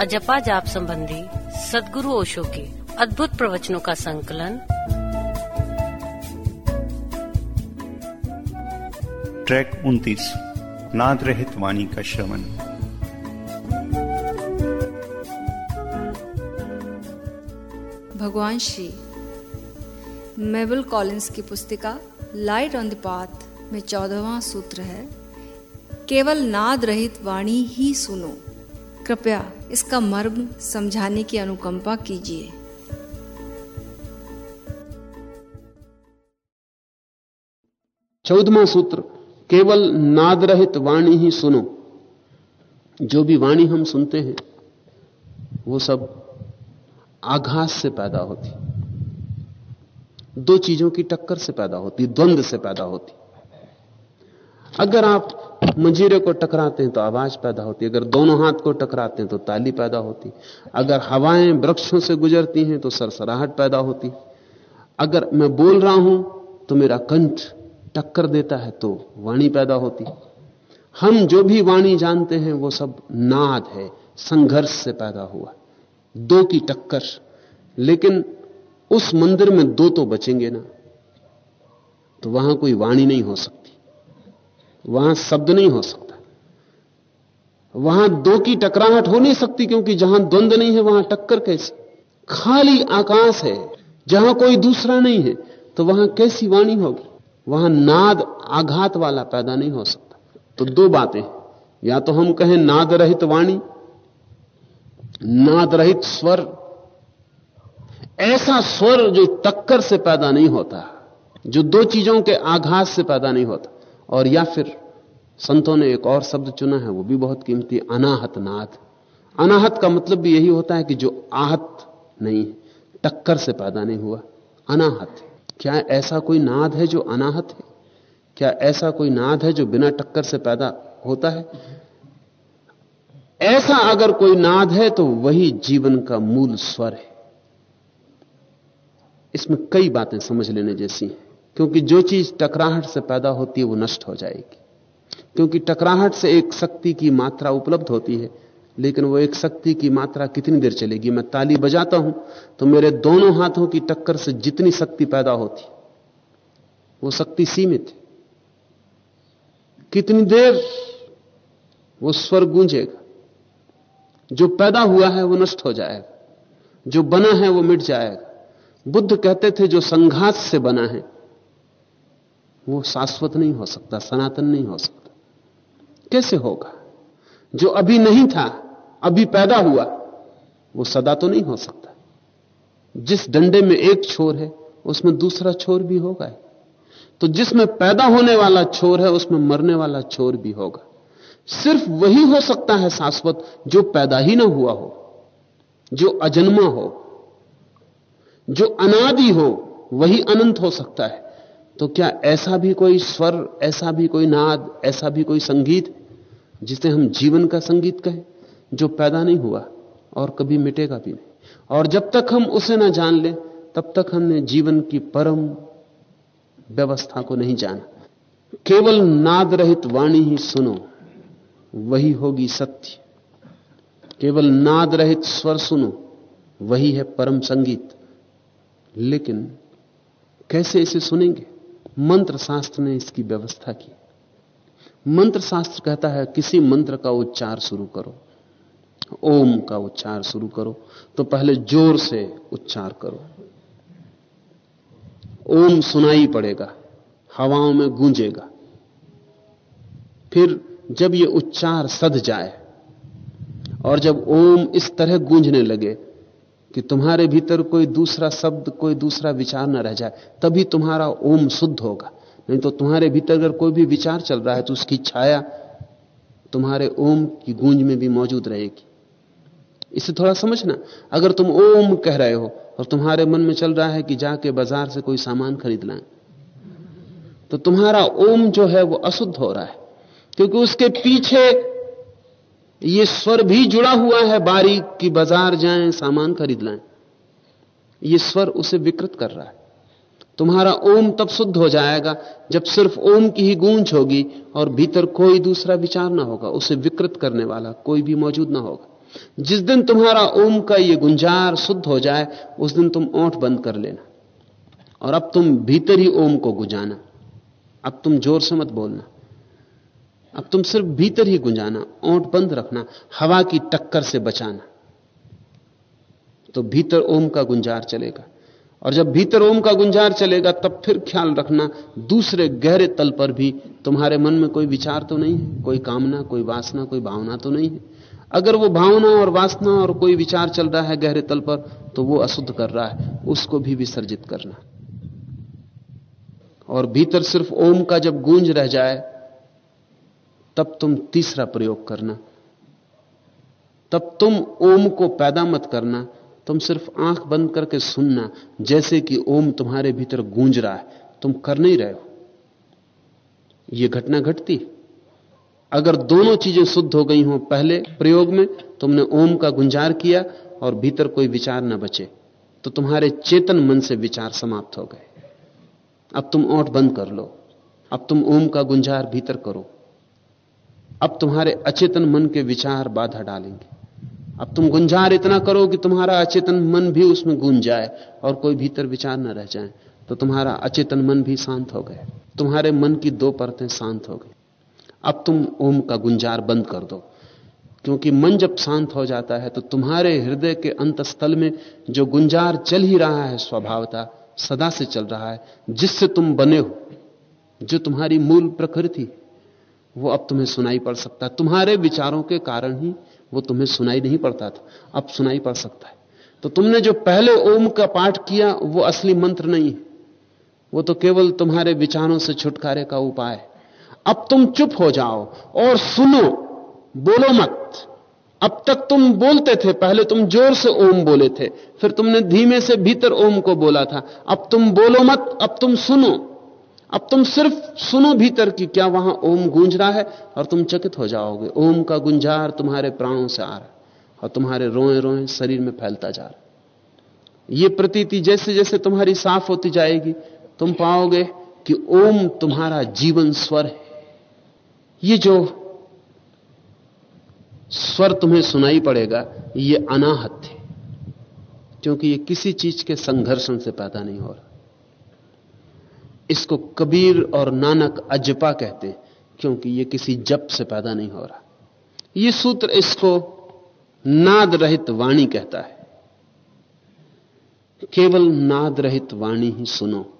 अजपा जाप संबंधी सदगुरु ओशो के अद्भुत प्रवचनों का संकलन। ट्रैक 29 नाद रहित वाणी का श्रवण। भगवान श्री मेबल कॉलिंस की पुस्तिका लाइट ऑन द पाथ में चौदहवां सूत्र है केवल नाद रहित वाणी ही सुनो। कृपया इसका मर्म समझाने की अनुकंपा कीजिए। चौदमा सूत्र, केवल नाद रहित वाणी ही सुनो। जो भी वाणी हम सुनते हैं, वो सब आघात से पैदा होती। दो चीज़ों की टक्कर से पैदा होती द्वंद से पैदा होती। अगर आप मंजीरे को टकराते हैं तो आवाज़ पैदा होती है। अगर दोनों हाथ को टकराते हैं तो ताली पैदा होती अगर हवाएँ वृक्षों से गुजरती हैं तो सरसराहट पैदा होती अगर मैं बोल रहा हूँ तो मेरा कंठ टक्कर देता है तो वाणी पैदा होती हम जो भी वाणी जानते हैं वो सब नाद है, संघर्ष से पैदा हुआ। दो की टक्कर। लेकिन उस मंदिर में दो तो बचेंगे ना। तो वहाँ कोई वाणी नहीं हो सकती। वहाँ शब्द नहीं हो सकता। वहाँ दो की टकराहट हो नहीं सकती क्योंकि जहाँ द्वंद नहीं है, वहाँ टक्कर कैसी? खाली आकाश है, जहाँ कोई दूसरा नहीं है तो वहाँ कैसी वाणी होगी? वहाँ नाद आघात वाला पैदा नहीं हो सकता। तो दो बातें या तो हम कहें नाद रहित वाणी नाद रहित स्वर। ऐसा स्वर जो टक्कर से पैदा नहीं होता, जो दो चीज़ों के आघात से पैदा नहीं होता। और या फिर संतों ने एक और शब्द चुना है, वो भी बहुत कीमती अनाहत नाद अनाहत का मतलब भी यही होता है कि जो आहत नहीं है टक्कर से पैदा नहीं हुआ, अनाहत क्या ऐसा कोई नाद है जो अनाहत है? क्या ऐसा कोई नाद है जो बिना टक्कर से पैदा होता है? ऐसा अगर कोई नाद है तो वही जीवन का मूल स्वर है। इसमें कई बातें समझ लेने जैसी हैं। क्योंकि जो चीज़ टकराहट से पैदा होती है, वो नष्ट हो जाएगी। क्योंकि टकराहट से एक शक्ति की मात्रा उपलब्ध होती है, लेकिन वो एक शक्ति की मात्रा कितनी देर चलेगी? मैं ताली बजाता हूँ तो मेरे दोनों हाथों की टक्कर से जितनी शक्ति पैदा होती, वो शक्ति सीमित है। कितनी देर वो स्वर गूंजेगा? जो पैदा हुआ है, वो नष्ट हो जाएगा। जो बना है, वो मिट जाएगा। बुद्ध कहते थे, जो संघात से बना है वो शाश्वत नहीं हो सकता, सनातन नहीं हो सकता। कैसे होगा? जो अभी नहीं था, अभी पैदा हुआ, वो सदा तो नहीं हो सकता। जिस डंडे में एक छोर है, उसमें दूसरा छोर भी होगा। तो जिसमें पैदा होने वाला छोर है, उसमें मरने वाला छोर भी होगा। सिर्फ़ वही हो सकता है शाश्वत, जो पैदा ही ना हुआ हो, जो अजन्मा हो, जो अनादि हो, वही अनंत हो सकता है। तो क्या ऐसा भी कोई स्वर, ऐसा भी कोई नाद, ऐसा भी कोई संगीत, जिसे हम जीवन का संगीत कहें, जो पैदा नहीं हुआ और कभी मिटेगा भी नहीं? और जब तक हम उसे ना जान लें, तब तक हमने जीवन की परम व्यवस्था को नहीं जाना। केवल नाद रहित वाणी ही सुनो, वही होगी सत्य। केवल नाद रहित स्वर सुनो, वही है परम संगीत। लेकिन कैसे इसे सुनेंगे? मंत्र शास्त्र ने इसकी व्यवस्था की। मंत्र शास्त्र कहता है, किसी मंत्र का उच्चार शुरू करो, ओम का उच्चार शुरू करो तो पहले ज़ोर से उच्चार करो। ओम सुनाई पड़ेगा, हवाओं में गूंजेगा। फिर जब ये उच्चार सद जाए, और जब ओम इस तरह गूंजने लगे कि तुम्हारे भीतर कोई दूसरा शब्द, कोई दूसरा विचार न रह जाए, तभी तुम्हारा ओम शुद्ध होगा। नहीं तो तुम्हारे भीतर अगर कोई भी विचार चल रहा है तो उसकी छाया तुम्हारे ओम की गूंज में भी मौजूद रहेगी। इसे थोड़ा समझना। अगर तुम ओम कह रहे हो और तुम्हारे मन में चल रहा है कि जाके बाज़ार से कोई सामान खरीद लाएँ तो तुम्हारा ओम जो है वो अशुद्ध हो रहा है, क्योंकि उसके पीछे ये स्वर भी जुड़ा हुआ है, बारीक कि बाज़ार जाएँ, सामान खरीद लाएँ। ये स्वर उसे विकृत कर रहा है। तुम्हारा ओम तब शुद्ध हो जाएगा, जब सिर्फ़ ओम की ही गूंज होगी और भीतर कोई दूसरा विचार ना होगा, उसे विकृत करने वाला कोई भी मौजूद ना होगा। जिस दिन तुम्हारा ओम का ये गुंजार शुद्ध हो जाए, उस दिन तुम ओंठ बंद कर लेना। और अब तुम भीतर ही ओम को गुजाना। अब तुम ज़ोर से मत बोलना। अब तुम सिर्फ़ भीतर ही गुंजाना ओंठ बंद रखना, हवा की टक्कर से बचाना। तो भीतर ओम का गुंजार चलेगा। और जब भीतर ओम का गुंजार चलेगा, तब फिर ख्याल रखना, दूसरे गहरे तल पर भी तुम्हारे मन में कोई विचार तो नहीं है, कोई कामना, कोई वासना, कोई भावना तो नहीं है। अगर वो भावना और वासना और कोई विचार चल रहा है गहरे तल पर तो वो अशुद्ध कर रहा है, उसको भी विसर्जित करना। और भीतर सिर्फ़ ओम का जब गूंज रह जाए तब तुम तीसरा प्रयोग करना। तब तुम ओम को पैदा मत करना। तुम सिर्फ़ आँख बंद करके सुनना, जैसे कि ओम तुम्हारे भीतर गूंज रहा है। तुम कर नहीं रहे हो। यह घटना घटती। अगर दोनों चीज़ें शुद्ध हो गई हो पहले प्रयोग में, तुमने ओम का गुंजार किया और भीतर कोई विचार न बचे तो तुम्हारे चेतन मन से विचार समाप्त हो गए। अब तुम ओंठ बंद कर लो। अब तुम ओम का गुंजार भीतर करो। अब तुम्हारे अचेतन मन के विचार बाधा डालेंगे। अब तुम गुंजार इतना करो कि तुम्हारा अचेतन मन भी उसमें गूंज जाए और कोई भीतर विचार न रह जाए तो तुम्हारा अचेतन मन भी शांत हो गए तुम्हारे मन की दो परतें शांत हो गई। अब तुम ओम का गुंजार बंद कर दो, क्योंकि मन जब शांत हो जाता है तो तुम्हारे हृदय के अंतस्थल में जो गुंजार चल ही रहा है, स्वभावता सदा से चल रहा है, जिससे तुम बने हो, जो तुम्हारी मूल प्रकृति वो अब तुम्हें सुनाई पड़ सकता है। तुम्हारे विचारों के कारण ही वो तुम्हें सुनाई नहीं पड़ता था। अब सुनाई पड़ सकता है। तो तुमने जो पहले ओम का पाठ किया, वो असली मंत्र नहीं है। वो तो केवल तुम्हारे विचारों से छुटकारे का उपाय है। अब तुम चुप हो जाओ और सुनो, बोलो मत। अब तक तुम बोलते थे, पहले तुम ज़ोर से ओम बोले थे, फिर तुमने धीमे से भीतर ओम को बोला था। अब तुम बोलो मत, अब तुम सुनो। अब तुम सिर्फ़ सुनो भीतर कि क्या वहाँ ओम गूंज रहा है, और तुम चकित हो जाओगे। ओम का गुंजार तुम्हारे प्राणों से आ रहा है, और तुम्हारे रोए रोए शरीर में फैलता जा रहा ये प्रतीति जैसे जैसे तुम्हारी साफ़ होती जाएगी, तुम पाओगे कि ओम तुम्हारा जीवन स्वर है। ये जो स्वर तुम्हें सुनाई पड़ेगा, ये अनाहत है, क्योंकि ये किसी चीज़ के संघर्षण से पैदा नहीं हो रहा। इसको कबीर और नानक अजपा कहते हैं, क्योंकि यह किसी जप से पैदा नहीं हो रहा। यह सूत्र इसको नाद रहित वाणी कहता है। केवल नाद रहित वाणी ही सुनो।